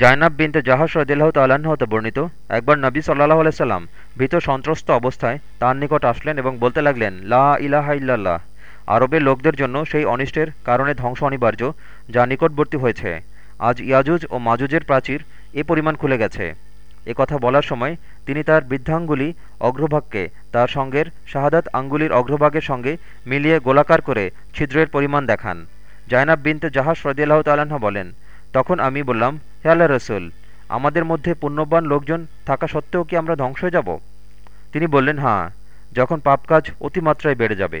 জায়নাব বিনতে জাহাস রদিল্লাহ তাল্লাহ্ন হতে বর্ণিত, একবার নবী সাল্লাহ আলাইসাল্লাম ভীত সন্ত্রস্ত অবস্থায় তার নিকট আসলেন এবং বলতে লাগলেন, লা ইলাহা ইল্লাল্লাহ। আরবের লোকদের জন্য সেই অনিষ্টের কারণে ধ্বংস অনিবার্য, যা নিকটবর্তী হয়েছে। আজ ইয়াজুজ ও মাজুজের প্রাচীর এ পরিমাণ খুলে গেছে। এ কথা বলার সময় তিনি তার বৃদ্ধাঙ্গুলি অগ্রভাগকে তার সঙ্গের শাহাদাত আঙ্গুলির অগ্রভাগের সঙ্গে মিলিয়ে গোলাকার করে ছিদ্রের পরিমাণ দেখান। জায়নাব বিনতে জাহাস রদিয়াল্লাহ তাল্লাহ বলেন, তখন আমি বললাম হে আল্লাহ রসুল, আমাদের মধ্যে পুণ্যবান লোকজন থাকা সত্ত্বেও কি আমরা ধ্বংস যাব? তিনি বললেন হ্যাঁ যখন পাপ কাজ অতিমাত্রায় বেড়ে যাবে।